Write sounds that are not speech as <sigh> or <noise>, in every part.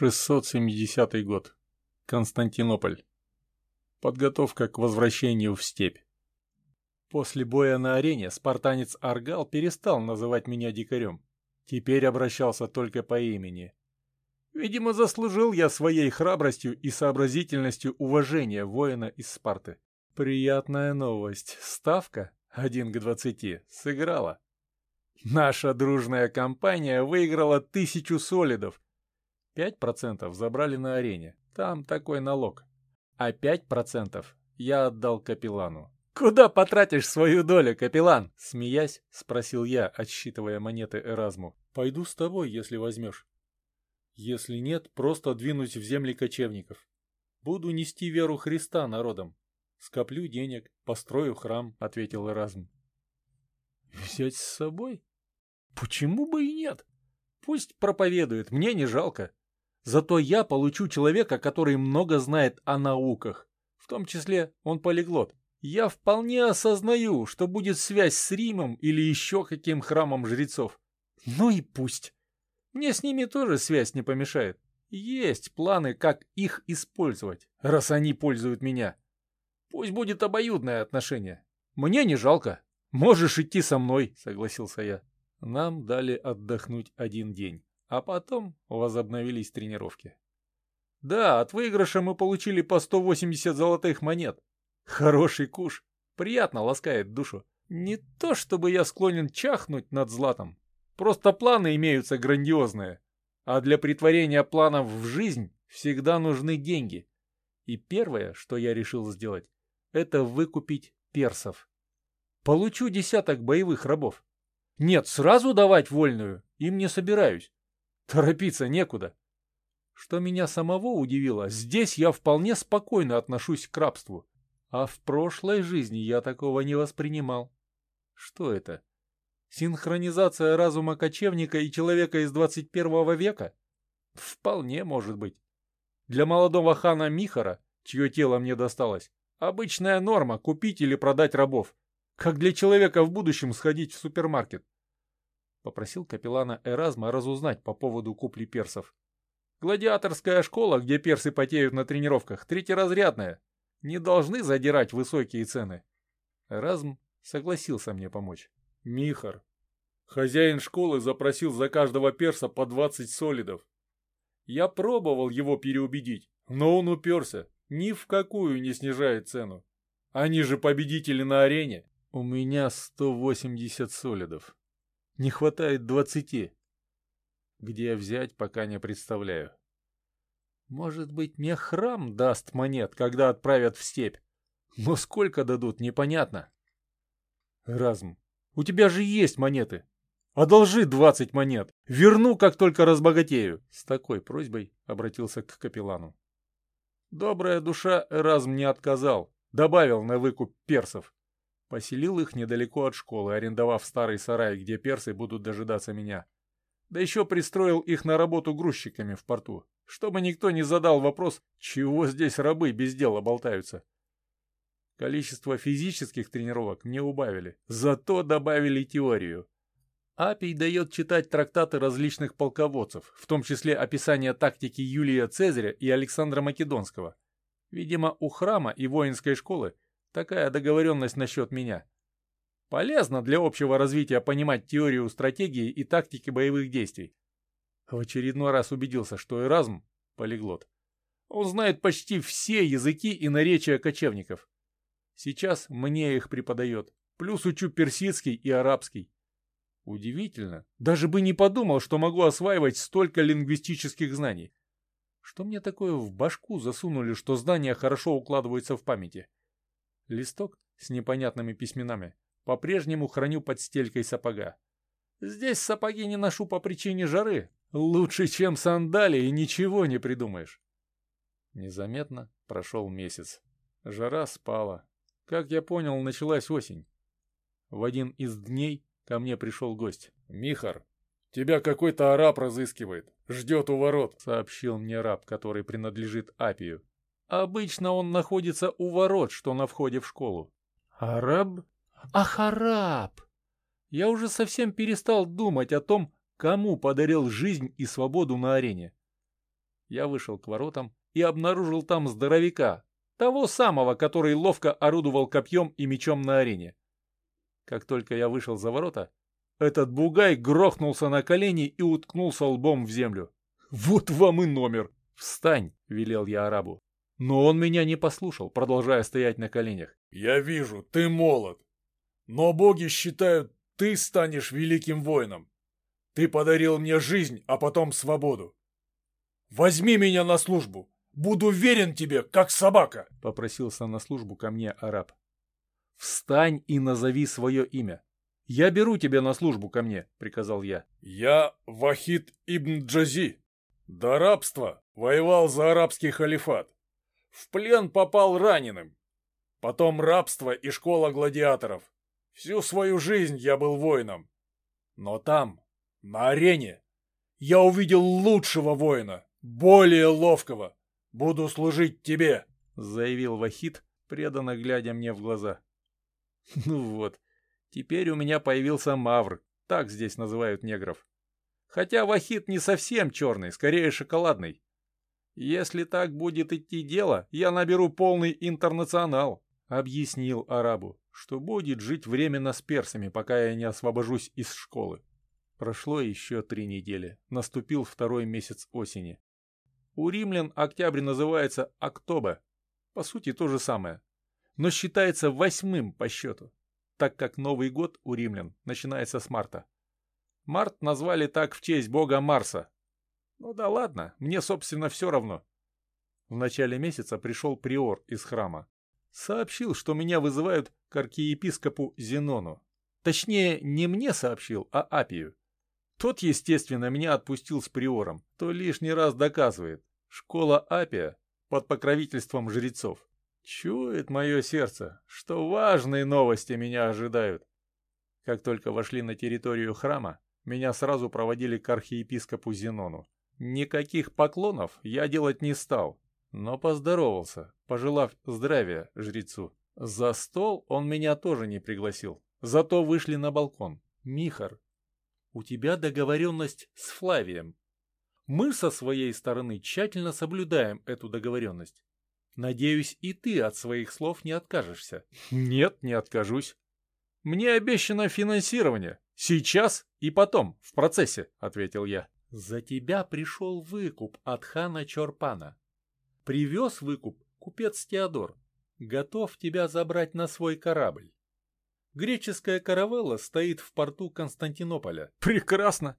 670 год. Константинополь. Подготовка к возвращению в степь. После боя на арене спартанец Аргал перестал называть меня дикарем. Теперь обращался только по имени. Видимо, заслужил я своей храбростью и сообразительностью уважения воина из Спарты. Приятная новость. Ставка, один к двадцати, сыграла. Наша дружная компания выиграла тысячу солидов, 5% забрали на арене, там такой налог. А 5% я отдал капеллану. «Куда потратишь свою долю, капеллан?» Смеясь, спросил я, отсчитывая монеты Эразму. «Пойду с тобой, если возьмешь. Если нет, просто двинусь в земли кочевников. Буду нести веру Христа народам. Скоплю денег, построю храм», — ответил Эразм. «Взять с собой? Почему бы и нет? Пусть проповедует, мне не жалко. Зато я получу человека, который много знает о науках. В том числе он полиглот. Я вполне осознаю, что будет связь с Римом или еще каким храмом жрецов. Ну и пусть. Мне с ними тоже связь не помешает. Есть планы, как их использовать, раз они пользуют меня. Пусть будет обоюдное отношение. Мне не жалко. Можешь идти со мной, согласился я. Нам дали отдохнуть один день. А потом возобновились тренировки. Да, от выигрыша мы получили по 180 золотых монет. Хороший куш. Приятно ласкает душу. Не то, чтобы я склонен чахнуть над златом. Просто планы имеются грандиозные. А для притворения планов в жизнь всегда нужны деньги. И первое, что я решил сделать, это выкупить персов. Получу десяток боевых рабов. Нет, сразу давать вольную им не собираюсь. Торопиться некуда. Что меня самого удивило, здесь я вполне спокойно отношусь к рабству. А в прошлой жизни я такого не воспринимал. Что это? Синхронизация разума кочевника и человека из 21 века? Вполне может быть. Для молодого хана Михара, чье тело мне досталось, обычная норма купить или продать рабов. Как для человека в будущем сходить в супермаркет. Попросил капеллана Эразма разузнать по поводу купли персов. Гладиаторская школа, где персы потеют на тренировках, третьеразрядная. Не должны задирать высокие цены. Эразм согласился мне помочь. Михар. Хозяин школы запросил за каждого перса по 20 солидов. Я пробовал его переубедить, но он уперся. Ни в какую не снижает цену. Они же победители на арене. У меня 180 солидов. Не хватает двадцати. Где взять, пока не представляю. Может быть, мне храм даст монет, когда отправят в степь. Но сколько дадут, непонятно. Разм, у тебя же есть монеты. Одолжи двадцать монет. Верну, как только разбогатею. С такой просьбой обратился к капеллану. Добрая душа Эразм не отказал. Добавил на выкуп персов. Поселил их недалеко от школы, арендовав старый сарай, где персы будут дожидаться меня. Да еще пристроил их на работу грузчиками в порту, чтобы никто не задал вопрос, чего здесь рабы без дела болтаются. Количество физических тренировок мне убавили, зато добавили теорию. Апий дает читать трактаты различных полководцев, в том числе описание тактики Юлия Цезаря и Александра Македонского. Видимо, у храма и воинской школы Такая договоренность насчет меня. Полезно для общего развития понимать теорию стратегии и тактики боевых действий. В очередной раз убедился, что Эразм – полиглот. Он знает почти все языки и наречия кочевников. Сейчас мне их преподает. Плюс учу персидский и арабский. Удивительно. Даже бы не подумал, что могу осваивать столько лингвистических знаний. Что мне такое в башку засунули, что знания хорошо укладываются в памяти? Листок с непонятными письменами по-прежнему храню под стелькой сапога. Здесь сапоги не ношу по причине жары. Лучше, чем сандалии, ничего не придумаешь. Незаметно прошел месяц. Жара спала. Как я понял, началась осень. В один из дней ко мне пришел гость. «Михар, тебя какой-то араб разыскивает. Ждет у ворот», — сообщил мне раб, который принадлежит Апию. Обычно он находится у ворот, что на входе в школу. Араб? Ах, араб! Я уже совсем перестал думать о том, кому подарил жизнь и свободу на арене. Я вышел к воротам и обнаружил там здоровяка, того самого, который ловко орудовал копьем и мечом на арене. Как только я вышел за ворота, этот бугай грохнулся на колени и уткнулся лбом в землю. «Вот вам и номер!» «Встань!» — велел я арабу. Но он меня не послушал, продолжая стоять на коленях. «Я вижу, ты молод. Но боги считают, ты станешь великим воином. Ты подарил мне жизнь, а потом свободу. Возьми меня на службу. Буду верен тебе, как собака!» — попросился на службу ко мне араб. «Встань и назови свое имя. Я беру тебя на службу ко мне», — приказал я. «Я Вахид ибн Джази. До рабства воевал за арабский халифат. В плен попал раненым. Потом рабство и школа гладиаторов. Всю свою жизнь я был воином. Но там, на арене, я увидел лучшего воина, более ловкого. Буду служить тебе, заявил Вахид, преданно глядя мне в глаза. <laughs> Ну вот, теперь у меня появился мавр, так здесь называют негров. Хотя Вахид не совсем черный, скорее шоколадный. «Если так будет идти дело, я наберу полный интернационал», — объяснил арабу, что будет жить временно с персами, пока я не освобожусь из школы. Прошло еще три недели. Наступил второй месяц осени. У римлян октябрь называется октобе. По сути, то же самое. Но считается восьмым по счету, так как Новый год у римлян начинается с марта. Март назвали так в честь бога Марса, ну да ладно, мне, собственно, все равно. В начале месяца пришел приор из храма. Сообщил, что меня вызывают к архиепископу Зенону. Точнее, не мне сообщил, а Апию. Тот, естественно, меня отпустил с приором, то лишний раз доказывает. Школа Апия под покровительством жрецов. Чует мое сердце, что важные новости меня ожидают. Как только вошли на территорию храма, меня сразу проводили к архиепископу Зенону. Никаких поклонов я делать не стал, но поздоровался, пожелав здравия жрецу. За стол он меня тоже не пригласил, зато вышли на балкон. «Михар, у тебя договоренность с Флавием. Мы со своей стороны тщательно соблюдаем эту договоренность. Надеюсь, и ты от своих слов не откажешься». «Нет, не откажусь. Мне обещано финансирование. Сейчас и потом, в процессе», — ответил я. За тебя пришел выкуп от хана Чорпана. Привез выкуп купец Теодор. Готов тебя забрать на свой корабль. Греческая каравелла стоит в порту Константинополя. Прекрасно!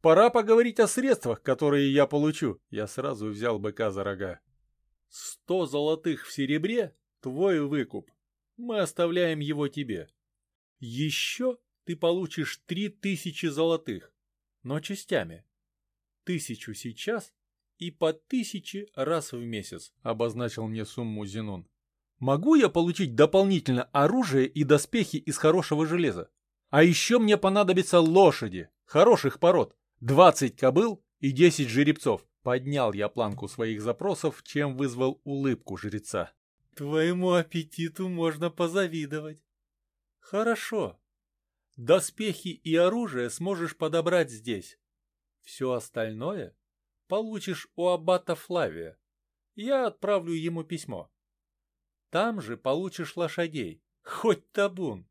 Пора поговорить о средствах, которые я получу. Я сразу взял быка за рога. Сто золотых в серебре — твой выкуп. Мы оставляем его тебе. Еще ты получишь три тысячи золотых, но частями тысячу сейчас и по тысяче раз в месяц», — обозначил мне сумму Зенон. «Могу я получить дополнительно оружие и доспехи из хорошего железа? А еще мне понадобятся лошади, хороших пород, 20 кобыл и 10 жеребцов». Поднял я планку своих запросов, чем вызвал улыбку жреца. «Твоему аппетиту можно позавидовать». «Хорошо. Доспехи и оружие сможешь подобрать здесь. Все остальное получишь у аббата Флавия. Я отправлю ему письмо. Там же получишь лошадей, хоть табун.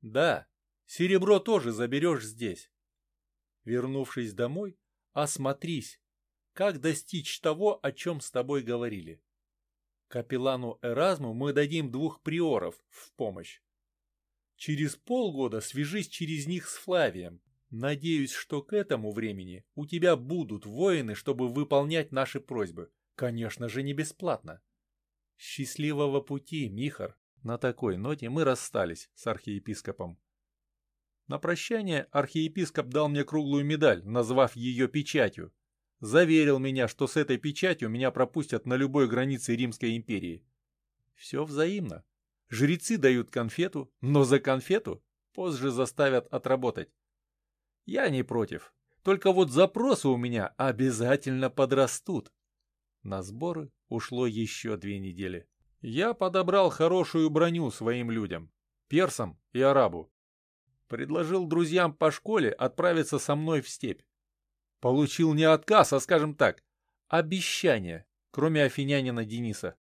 Да, серебро тоже заберешь здесь. Вернувшись домой, осмотрись, как достичь того, о чем с тобой говорили. Капеллану Эразму мы дадим двух приоров в помощь. Через полгода свяжись через них с Флавием. Надеюсь, что к этому времени у тебя будут воины, чтобы выполнять наши просьбы. Конечно же, не бесплатно. Счастливого пути, Михар. На такой ноте мы расстались с архиепископом. На прощание архиепископ дал мне круглую медаль, назвав ее печатью. Заверил меня, что с этой печатью меня пропустят на любой границе Римской империи. Все взаимно. Жрецы дают конфету, но за конфету позже заставят отработать. Я не против. Только вот запросы у меня обязательно подрастут. На сборы ушло еще две недели. Я подобрал хорошую броню своим людям, персам и арабу. Предложил друзьям по школе отправиться со мной в степь. Получил не отказ, а, скажем так, обещания, кроме афинянина Дениса.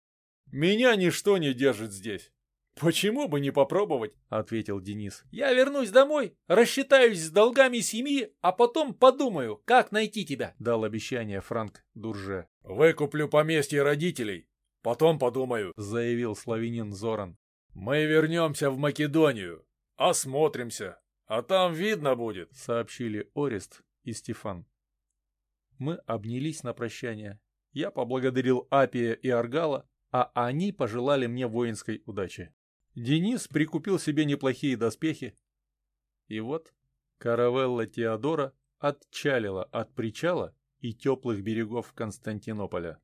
«Меня ничто не держит здесь. «Почему бы не попробовать?» — ответил Денис. «Я вернусь домой, рассчитаюсь с долгами семьи, а потом подумаю, как найти тебя», — дал обещание Франк Дурже. «Выкуплю поместье родителей, потом подумаю», — заявил славянин Зоран. «Мы вернемся в Македонию, осмотримся, а там видно будет», — сообщили Орест и Стефан. Мы обнялись на прощание. Я поблагодарил Апия и Аргала, а они пожелали мне воинской удачи. Денис прикупил себе неплохие доспехи. И вот каравелла Теодора отчалила от причала и теплых берегов Константинополя.